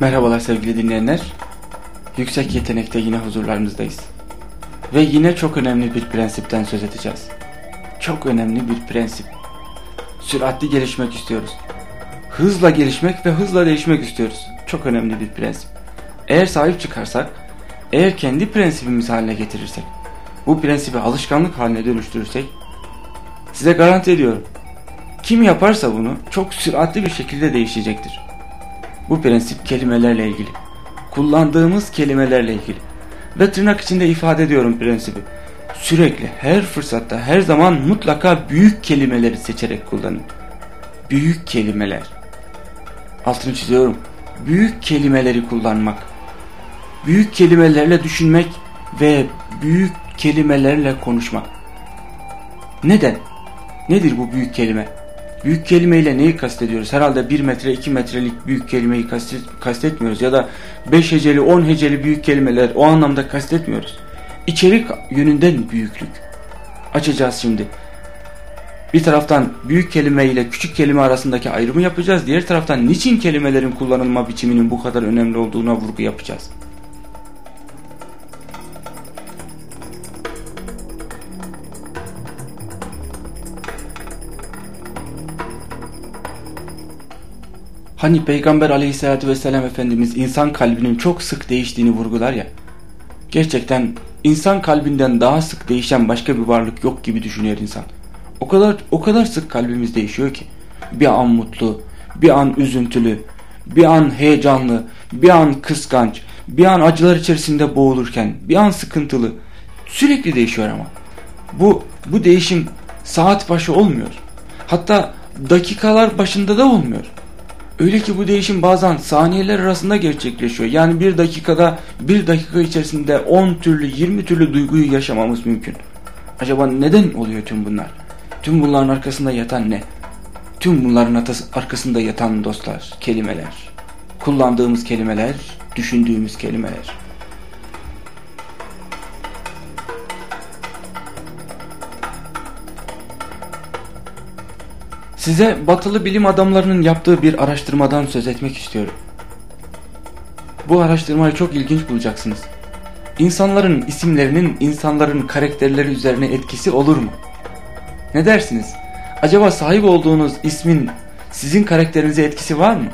Merhabalar sevgili dinleyenler. Yüksek yetenekte yine huzurlarınızdayız. Ve yine çok önemli bir prensipten söz edeceğiz. Çok önemli bir prensip. Süratli gelişmek istiyoruz. Hızla gelişmek ve hızla değişmek istiyoruz. Çok önemli bir prensip. Eğer sahip çıkarsak, eğer kendi prensibimiz haline getirirsek, bu prensibi alışkanlık haline dönüştürürsek, size garanti ediyorum. Kim yaparsa bunu çok süratli bir şekilde değişecektir. Bu prensip kelimelerle ilgili. Kullandığımız kelimelerle ilgili. Ve tırnak içinde ifade ediyorum prensibi. Sürekli her fırsatta her zaman mutlaka büyük kelimeleri seçerek kullanın. Büyük kelimeler. Altını çiziyorum. Büyük kelimeleri kullanmak. Büyük kelimelerle düşünmek ve büyük kelimelerle konuşmak. Neden? Nedir bu büyük kelime? Büyük kelimeyle neyi kastediyoruz? Herhalde 1 metre 2 metrelik büyük kelimeyi kastet, kastetmiyoruz ya da 5 heceli 10 heceli büyük kelimeler o anlamda kastetmiyoruz. İçerik yönünden büyüklük. Açacağız şimdi. Bir taraftan büyük kelime ile küçük kelime arasındaki ayrımı yapacağız. Diğer taraftan niçin kelimelerin kullanılma biçiminin bu kadar önemli olduğuna vurgu yapacağız. Hani Peygamber aleyhissalatü vesselam Efendimiz insan kalbinin çok sık değiştiğini vurgular ya. Gerçekten insan kalbinden daha sık değişen başka bir varlık yok gibi düşünüyor insan. O kadar o kadar sık kalbimiz değişiyor ki. Bir an mutlu, bir an üzüntülü, bir an heyecanlı, bir an kıskanç, bir an acılar içerisinde boğulurken, bir an sıkıntılı. Sürekli değişiyor ama. Bu bu değişim saat başı olmuyor. Hatta dakikalar başında da olmuyor. Öyle ki bu değişim bazen saniyeler arasında gerçekleşiyor. Yani bir dakikada bir dakika içerisinde 10 türlü 20 türlü duyguyu yaşamamız mümkün. Acaba neden oluyor tüm bunlar? Tüm bunların arkasında yatan ne? Tüm bunların arkasında yatan dostlar, kelimeler. Kullandığımız kelimeler, düşündüğümüz kelimeler. Size batılı bilim adamlarının yaptığı bir araştırmadan söz etmek istiyorum. Bu araştırmayı çok ilginç bulacaksınız. İnsanların isimlerinin insanların karakterleri üzerine etkisi olur mu? Ne dersiniz? Acaba sahip olduğunuz ismin sizin karakterinize etkisi var mı?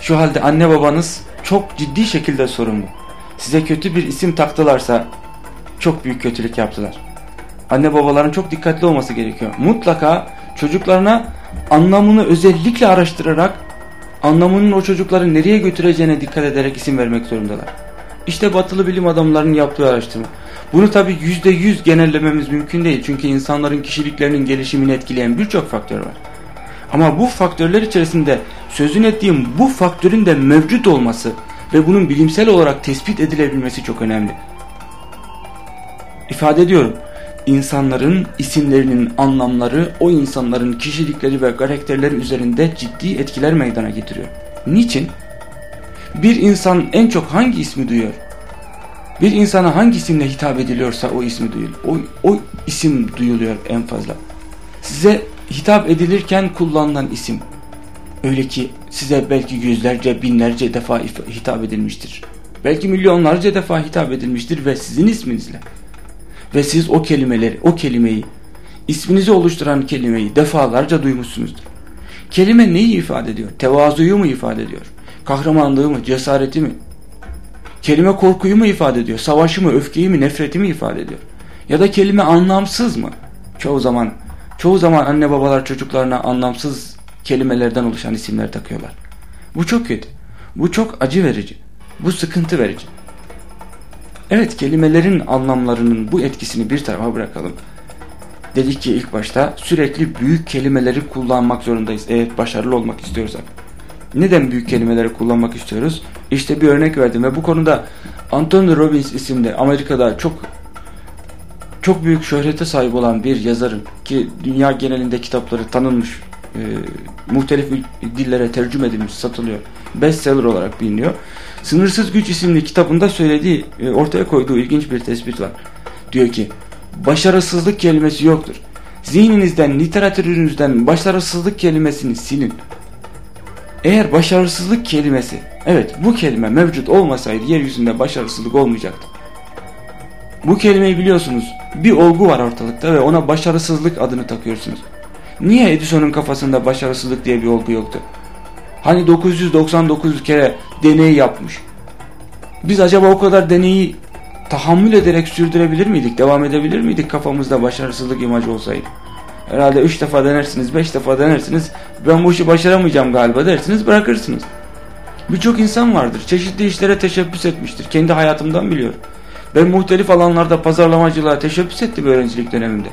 Şu halde anne babanız çok ciddi şekilde sorumlu. Size kötü bir isim taktılarsa çok büyük kötülük yaptılar. Anne babaların çok dikkatli olması gerekiyor. Mutlaka çocuklarına anlamını özellikle araştırarak anlamının o çocukları nereye götüreceğine dikkat ederek isim vermek zorundalar. İşte batılı bilim adamlarının yaptığı araştırma. Bunu tabi yüzde yüz genellememiz mümkün değil. Çünkü insanların kişiliklerinin gelişimini etkileyen birçok faktör var. Ama bu faktörler içerisinde sözün ettiğim bu faktörün de mevcut olması ve bunun bilimsel olarak tespit edilebilmesi çok önemli. İfade ediyorum insanların isimlerinin anlamları o insanların kişilikleri ve karakterleri üzerinde ciddi etkiler meydana getiriyor. Niçin? Bir insan en çok hangi ismi duyuyor? Bir insana hangi isimle hitap ediliyorsa o ismi duyuluyor. O, o isim duyuluyor en fazla. Size hitap edilirken kullanılan isim. Öyle ki size belki yüzlerce binlerce defa hitap edilmiştir. Belki milyonlarca defa hitap edilmiştir ve sizin isminizle. Ve siz o kelimeleri, o kelimeyi, isminizi oluşturan kelimeyi defalarca duymuşsunuzdur. Kelime neyi ifade ediyor? Tevazuyu mu ifade ediyor? Kahramanlığı mı, cesareti mi? Kelime korkuyu mu ifade ediyor? Savaşı mı, öfkeyi mi, nefreti mi ifade ediyor? Ya da kelime anlamsız mı? Çoğu zaman, çoğu zaman anne babalar çocuklarına anlamsız kelimelerden oluşan isimler takıyorlar. Bu çok kötü. Bu çok acı verici. Bu sıkıntı verici. Evet kelimelerin anlamlarının bu etkisini bir tarafa bırakalım. Dedik ki ilk başta sürekli büyük kelimeleri kullanmak zorundayız eğer başarılı olmak istiyorsak. Neden büyük kelimeleri kullanmak istiyoruz? İşte bir örnek verdim ve bu konuda Anthony Robbins isimli Amerika'da çok çok büyük şöhrete sahip olan bir yazarın ki dünya genelinde kitapları tanınmış e, muhtelif dillere tercüme edilmiş satılıyor bestseller olarak biliniyor Sınırsız Güç isimli kitabında söylediği, e, ortaya koyduğu ilginç bir tespit var. Diyor ki, başarısızlık kelimesi yoktur. Zihninizden, literatürünüzden başarısızlık kelimesini silin. Eğer başarısızlık kelimesi, evet bu kelime mevcut olmasaydı yeryüzünde başarısızlık olmayacaktı. Bu kelimeyi biliyorsunuz bir olgu var ortalıkta ve ona başarısızlık adını takıyorsunuz. Niye Edison'un kafasında başarısızlık diye bir olgu yoktu? Hani 999 kere deney yapmış. Biz acaba o kadar deneyi tahammül ederek sürdürebilir miydik? Devam edebilir miydik kafamızda başarısızlık imajı olsaydı? Herhalde 3 defa denersiniz, 5 defa denersiniz. Ben bu işi başaramayacağım galiba dersiniz bırakırsınız. Birçok insan vardır. Çeşitli işlere teşebbüs etmiştir. Kendi hayatımdan biliyorum. Ben muhtelif alanlarda pazarlamacılığa teşebbüs ettim öğrencilik dönemimde.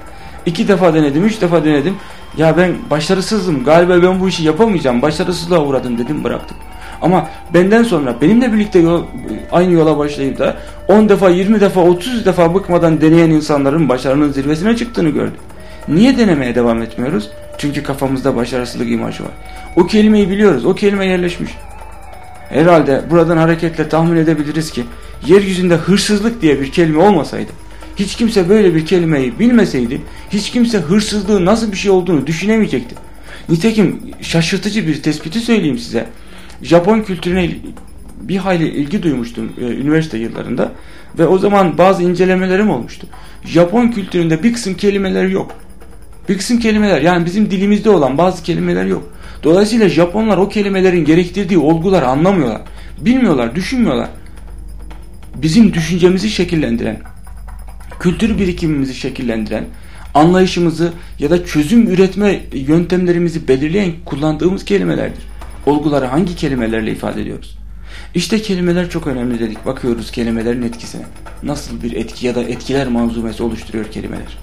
İki defa denedim, üç defa denedim. Ya ben başarısızım, galiba ben bu işi yapamayacağım, başarısızlığa uğradım dedim bıraktım. Ama benden sonra benimle birlikte yol, aynı yola başlayıp da 10 defa, 20 defa, 30 defa bıkmadan deneyen insanların başarının zirvesine çıktığını gördüm. Niye denemeye devam etmiyoruz? Çünkü kafamızda başarısızlık imajı var. O kelimeyi biliyoruz, o kelime yerleşmiş. Herhalde buradan hareketle tahmin edebiliriz ki yeryüzünde hırsızlık diye bir kelime olmasaydı, hiç kimse böyle bir kelimeyi bilmeseydi, hiç kimse hırsızlığın nasıl bir şey olduğunu düşünemeyecekti. Nitekim şaşırtıcı bir tespiti söyleyeyim size. Japon kültürüne bir hayli ilgi duymuştum e, üniversite yıllarında ve o zaman bazı incelemelerim olmuştu. Japon kültüründe bir kısım kelimeler yok. Bir kısım kelimeler yani bizim dilimizde olan bazı kelimeler yok. Dolayısıyla Japonlar o kelimelerin gerektirdiği olguları anlamıyorlar. Bilmiyorlar, düşünmüyorlar. Bizim düşüncemizi şekillendiren, kültür birikimimizi şekillendiren, anlayışımızı ya da çözüm üretme yöntemlerimizi belirleyen kullandığımız kelimelerdir. Olguları hangi kelimelerle ifade ediyoruz? İşte kelimeler çok önemli dedik. Bakıyoruz kelimelerin etkisine. Nasıl bir etki ya da etkiler manzumesi oluşturuyor kelimeler.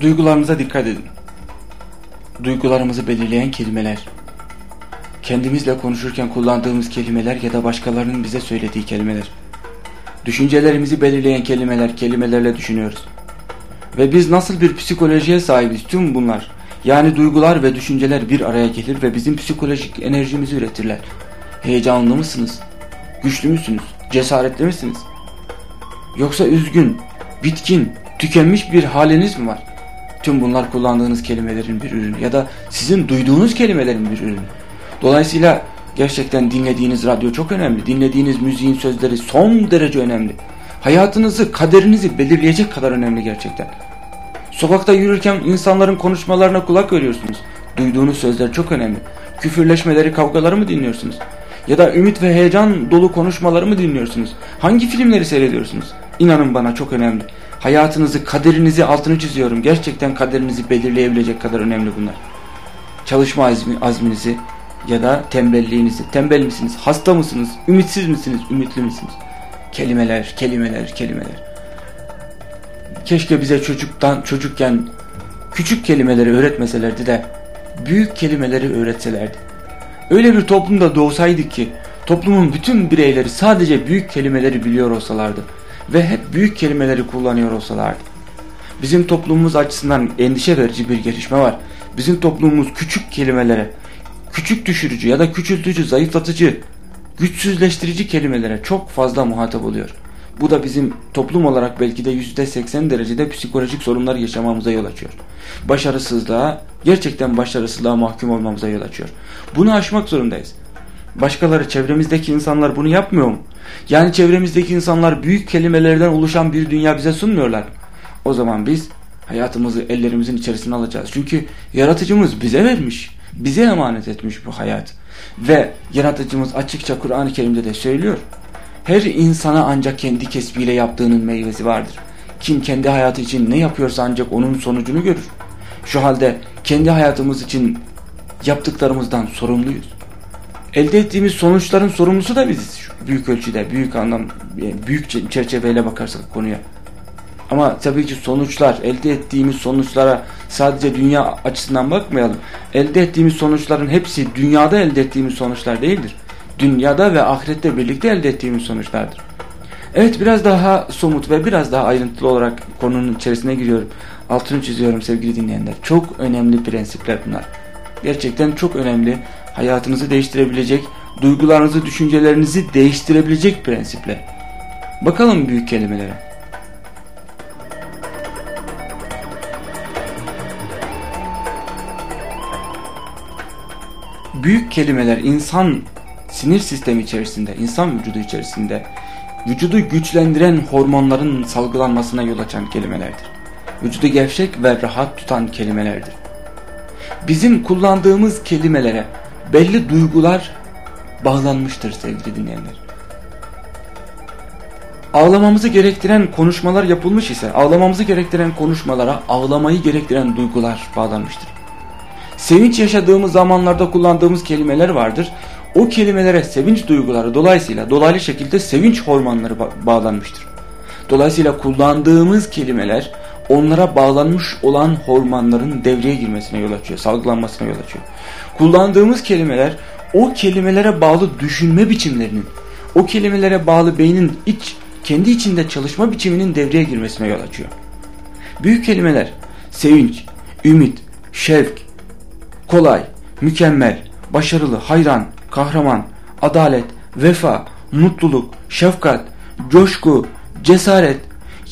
Duygularımıza dikkat edin. Duygularımızı belirleyen kelimeler. Kendimizle konuşurken kullandığımız kelimeler ya da başkalarının bize söylediği kelimeler. Düşüncelerimizi belirleyen kelimeler, kelimelerle düşünüyoruz. Ve biz nasıl bir psikolojiye sahibiz tüm bunlar. Yani duygular ve düşünceler bir araya gelir ve bizim psikolojik enerjimizi üretirler. Heyecanlı mısınız? Güçlü müsünüz? Cesaretli misiniz? Yoksa üzgün, bitkin, tükenmiş bir haliniz mi var? Tüm bunlar kullandığınız kelimelerin bir ürünü ya da sizin duyduğunuz kelimelerin bir ürünü. Dolayısıyla gerçekten dinlediğiniz radyo çok önemli. Dinlediğiniz müziğin sözleri son derece önemli. Hayatınızı, kaderinizi belirleyecek kadar önemli gerçekten. Sokakta yürürken insanların konuşmalarına kulak veriyorsunuz. Duyduğunuz sözler çok önemli. Küfürleşmeleri, kavgaları mı dinliyorsunuz? Ya da ümit ve heyecan dolu konuşmaları mı dinliyorsunuz? Hangi filmleri seyrediyorsunuz? İnanın bana çok önemli. Hayatınızı, kaderinizi altını çiziyorum. Gerçekten kaderinizi belirleyebilecek kadar önemli bunlar. Çalışma azmi, azminizi ya da tembelliğinizi. Tembel misiniz? Hasta mısınız? Ümitsiz misiniz? Ümitli misiniz? Kelimeler, kelimeler, kelimeler. Keşke bize çocuktan çocukken küçük kelimeleri öğretmeselerdi de büyük kelimeleri öğretselerdi. Öyle bir toplumda doğsaydık ki toplumun bütün bireyleri sadece büyük kelimeleri biliyor olsalardı ve hep büyük kelimeleri kullanıyor olsalardı. Bizim toplumumuz açısından endişe verici bir gelişme var. Bizim toplumumuz küçük kelimelere, küçük düşürücü ya da küçültücü, zayıflatıcı, güçsüzleştirici kelimelere çok fazla muhatap oluyor. Bu da bizim toplum olarak belki de %80 derecede psikolojik sorunlar yaşamamıza yol açıyor. Başarısızlığa, gerçekten başarısızlığa mahkum olmamıza yol açıyor. Bunu aşmak zorundayız. Başkaları, çevremizdeki insanlar bunu yapmıyor mu? Yani çevremizdeki insanlar büyük kelimelerden oluşan bir dünya bize sunmuyorlar. O zaman biz hayatımızı ellerimizin içerisine alacağız. Çünkü yaratıcımız bize vermiş. Bize emanet etmiş bu hayat. Ve yaratıcımız açıkça Kur'an-ı Kerim'de de söylüyor. Her insana ancak kendi kesbiyle yaptığının meyvesi vardır. Kim kendi hayatı için ne yapıyorsa ancak onun sonucunu görür. Şu halde kendi hayatımız için yaptıklarımızdan sorumluyuz. Elde ettiğimiz sonuçların sorumlusu da biziz büyük ölçüde, büyük anlam, büyük çerçeveyle bakarsak konuya. Ama tabii ki sonuçlar, elde ettiğimiz sonuçlara sadece dünya açısından bakmayalım. Elde ettiğimiz sonuçların hepsi dünyada elde ettiğimiz sonuçlar değildir. Dünyada ve ahirette birlikte elde ettiğimiz sonuçlardır. Evet biraz daha somut ve biraz daha ayrıntılı olarak konunun içerisine giriyorum. Altını çiziyorum sevgili dinleyenler. Çok önemli prensipler bunlar. Gerçekten çok önemli. Hayatınızı değiştirebilecek duygularınızı, düşüncelerinizi değiştirebilecek prensipler. Bakalım büyük kelimelere. Büyük kelimeler insan sinir sistemi içerisinde, insan vücudu içerisinde vücudu güçlendiren hormonların salgılanmasına yol açan kelimelerdir. Vücudu gevşek ve rahat tutan kelimelerdir. Bizim kullandığımız kelimelere belli duygular bağlanmıştır sevgili dinleyenler. Ağlamamızı gerektiren konuşmalar yapılmış ise ağlamamızı gerektiren konuşmalara ağlamayı gerektiren duygular bağlanmıştır. Sevinç yaşadığımız zamanlarda kullandığımız kelimeler vardır. O kelimelere sevinç duyguları dolayısıyla dolaylı şekilde sevinç hormonları ba bağlanmıştır. Dolayısıyla kullandığımız kelimeler onlara bağlanmış olan hormonların devreye girmesine yol açıyor, salgılanmasına yol açıyor. Kullandığımız kelimeler o kelimelere bağlı düşünme biçimlerinin, o kelimelere bağlı beynin iç, kendi içinde çalışma biçiminin devreye girmesine yol açıyor. Büyük kelimeler sevinç, ümit, şevk, kolay, mükemmel, başarılı, hayran, kahraman, adalet, vefa, mutluluk, şefkat, coşku, cesaret,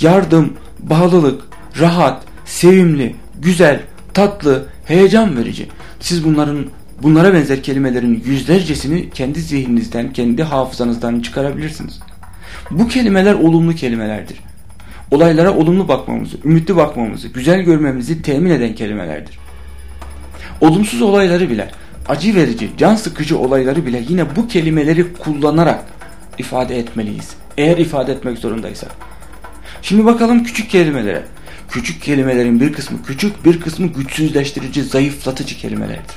yardım, bağlılık, rahat, sevimli, güzel, tatlı, heyecan verici. Siz bunların bunlara benzer kelimelerin yüzlercesini kendi zihninizden, kendi hafızanızdan çıkarabilirsiniz. Bu kelimeler olumlu kelimelerdir. Olaylara olumlu bakmamızı, ümitli bakmamızı, güzel görmemizi temin eden kelimelerdir. Olumsuz olayları bile, acı verici, can sıkıcı olayları bile yine bu kelimeleri kullanarak ifade etmeliyiz. Eğer ifade etmek zorundaysak. Şimdi bakalım küçük kelimelere. Küçük kelimelerin bir kısmı küçük, bir kısmı güçsüzleştirici, zayıflatıcı kelimelerdir.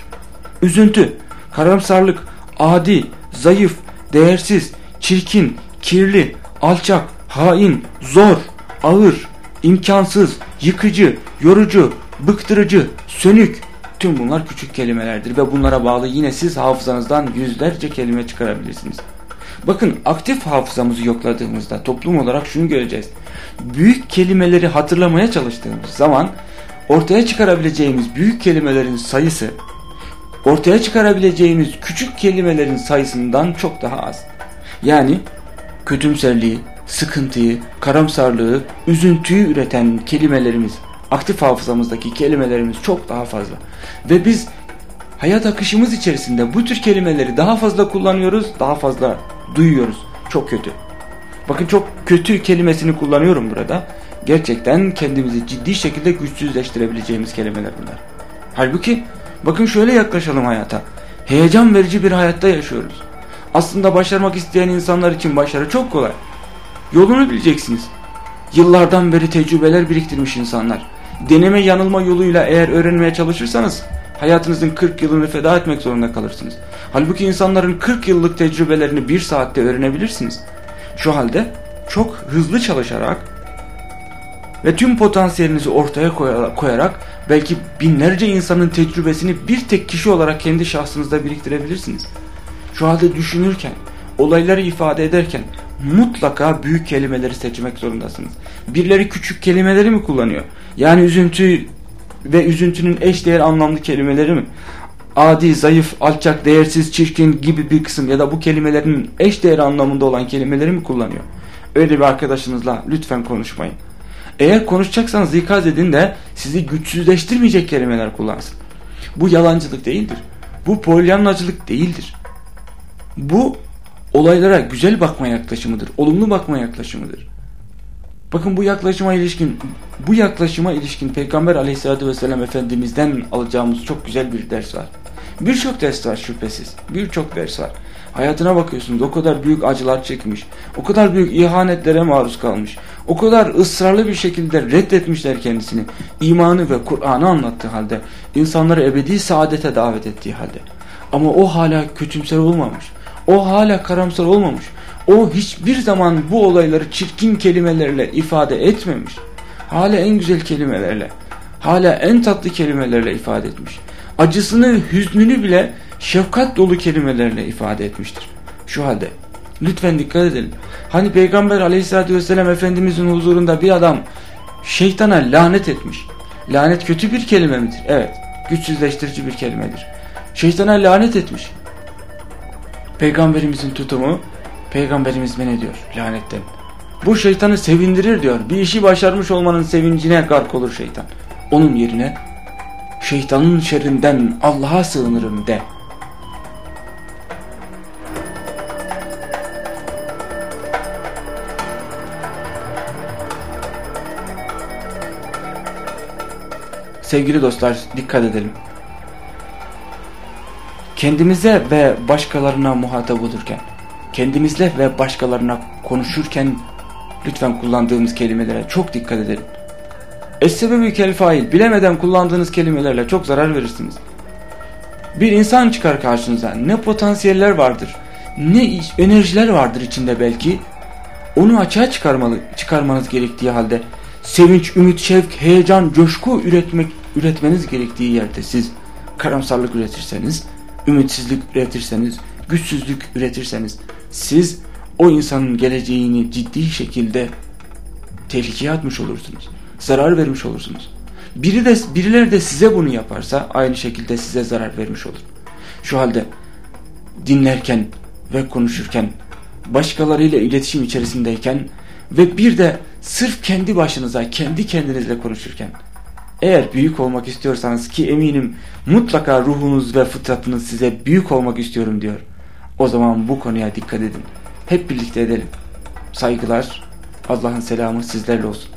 Üzüntü, karamsarlık, adi, zayıf, değersiz, çirkin, kirli, alçak, hain, zor, ağır, imkansız, yıkıcı, yorucu, bıktırıcı, sönük, Tüm bunlar küçük kelimelerdir ve bunlara bağlı yine siz hafızanızdan yüzlerce kelime çıkarabilirsiniz. Bakın aktif hafızamızı yokladığımızda toplum olarak şunu göreceğiz. Büyük kelimeleri hatırlamaya çalıştığımız zaman ortaya çıkarabileceğimiz büyük kelimelerin sayısı ortaya çıkarabileceğimiz küçük kelimelerin sayısından çok daha az. Yani kötümserliği, sıkıntıyı, karamsarlığı, üzüntüyü üreten kelimelerimiz aktif hafızamızdaki kelimelerimiz çok daha fazla. Ve biz hayat akışımız içerisinde bu tür kelimeleri daha fazla kullanıyoruz, daha fazla duyuyoruz. Çok kötü. Bakın çok kötü kelimesini kullanıyorum burada. Gerçekten kendimizi ciddi şekilde güçsüzleştirebileceğimiz kelimeler bunlar. Halbuki bakın şöyle yaklaşalım hayata. Heyecan verici bir hayatta yaşıyoruz. Aslında başarmak isteyen insanlar için başarı çok kolay. Yolunu bileceksiniz. Yıllardan beri tecrübeler biriktirmiş insanlar deneme yanılma yoluyla eğer öğrenmeye çalışırsanız hayatınızın 40 yılını feda etmek zorunda kalırsınız. Halbuki insanların 40 yıllık tecrübelerini bir saatte öğrenebilirsiniz. Şu halde çok hızlı çalışarak ve tüm potansiyelinizi ortaya koyarak belki binlerce insanın tecrübesini bir tek kişi olarak kendi şahsınızda biriktirebilirsiniz. Şu halde düşünürken, olayları ifade ederken mutlaka büyük kelimeleri seçmek zorundasınız. Birileri küçük kelimeleri mi kullanıyor? Yani üzüntü ve üzüntünün eş değer anlamlı kelimeleri mi? Adi, zayıf, alçak, değersiz, çirkin gibi bir kısım ya da bu kelimelerin eş değer anlamında olan kelimeleri mi kullanıyor? Öyle bir arkadaşınızla lütfen konuşmayın. Eğer konuşacaksanız ikaz edin de sizi güçsüzleştirmeyecek kelimeler kullansın. Bu yalancılık değildir. Bu polyanlacılık değildir. Bu olaylara güzel bakma yaklaşımıdır. Olumlu bakma yaklaşımıdır. Bakın bu yaklaşıma ilişkin bu yaklaşıma ilişkin Peygamber aleyhissalatü vesselam Efendimiz'den alacağımız çok güzel bir ders var. Birçok ders var şüphesiz. Birçok ders var. Hayatına bakıyorsunuz o kadar büyük acılar çekmiş. O kadar büyük ihanetlere maruz kalmış. O kadar ısrarlı bir şekilde reddetmişler kendisini. İmanı ve Kur'an'ı anlattığı halde. insanları ebedi saadete davet ettiği halde. Ama o hala kötümser olmamış. O hala karamsar olmamış. O hiçbir zaman bu olayları çirkin kelimelerle ifade etmemiş. Hala en güzel kelimelerle, hala en tatlı kelimelerle ifade etmiş. Acısını, hüznünü bile şefkat dolu kelimelerle ifade etmiştir. Şu halde lütfen dikkat edelim. Hani Peygamber aleyhissalatü vesselam Efendimizin huzurunda bir adam şeytana lanet etmiş. Lanet kötü bir kelime midir? Evet. Güçsüzleştirici bir kelimedir. Şeytana lanet etmiş. Peygamberimizin tutumu Peygamberimiz ne diyor lanetten. Bu şeytanı sevindirir diyor. Bir işi başarmış olmanın sevincine gark olur şeytan. Onun yerine şeytanın şerrinden Allah'a sığınırım de. Sevgili dostlar dikkat edelim. Kendimize ve başkalarına muhatap olurken, kendimizle ve başkalarına konuşurken lütfen kullandığımız kelimelere çok dikkat edelim. Es-sebebi kel fail bilemeden kullandığınız kelimelerle çok zarar verirsiniz. Bir insan çıkar karşınıza ne potansiyeller vardır ne enerjiler vardır içinde belki onu açığa çıkarmalı, çıkarmanız gerektiği halde sevinç, ümit, şevk, heyecan, coşku üretmek üretmeniz gerektiği yerde siz karamsarlık üretirseniz, ümitsizlik üretirseniz, güçsüzlük üretirseniz siz o insanın geleceğini ciddi şekilde tehlikeye atmış olursunuz. Zarar vermiş olursunuz. Biri de birileri de size bunu yaparsa aynı şekilde size zarar vermiş olur. Şu halde dinlerken ve konuşurken başkalarıyla iletişim içerisindeyken ve bir de sırf kendi başınıza, kendi kendinizle konuşurken eğer büyük olmak istiyorsanız ki eminim mutlaka ruhunuz ve fıtratınız size büyük olmak istiyorum diyor. O zaman bu konuya dikkat edin. Hep birlikte edelim. Saygılar, Allah'ın selamı sizlerle olsun.